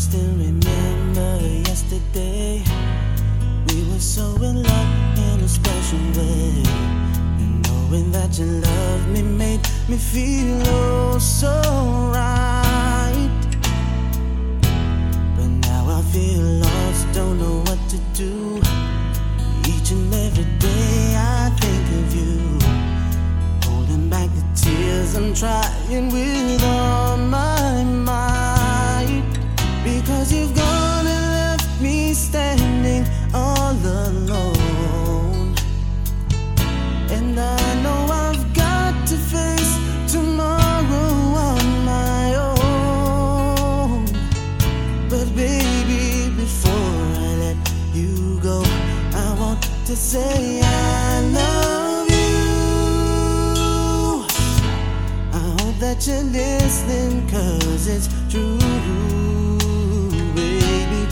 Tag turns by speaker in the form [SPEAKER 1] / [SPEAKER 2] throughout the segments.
[SPEAKER 1] still remember yesterday. We were so in love in a special way. And knowing that you loved me made me feel oh so right. But now I feel lost, don't know what to do. Each and every day I think of you. Holding back the tears, I'm trying with all my to say I love you. I hope that you're listening, cause it's true, baby.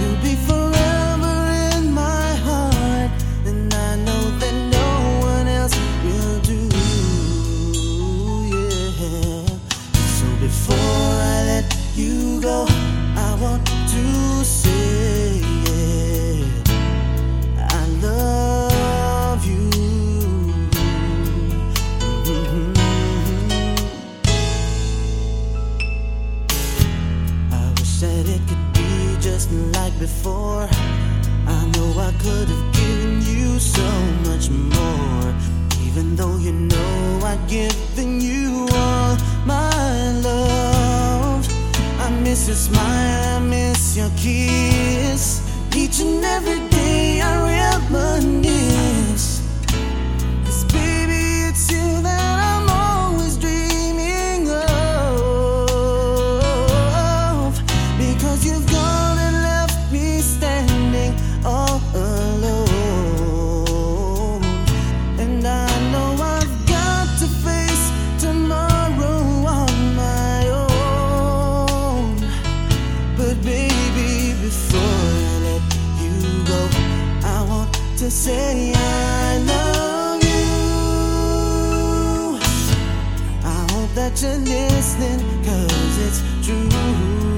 [SPEAKER 1] You'll be forever in my heart, and I know that no one else will do. Yeah. So before I let you go, I want to That it could be just like before. I know I could have given you so much more. Even though you know I've given you all my love. I miss your smile, I miss your kiss. But baby, before I let you go, I want to say I love you. I hope that you're listening, cause it's true.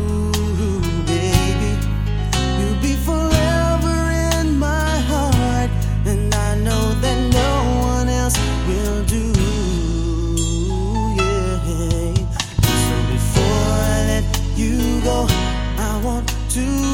[SPEAKER 1] to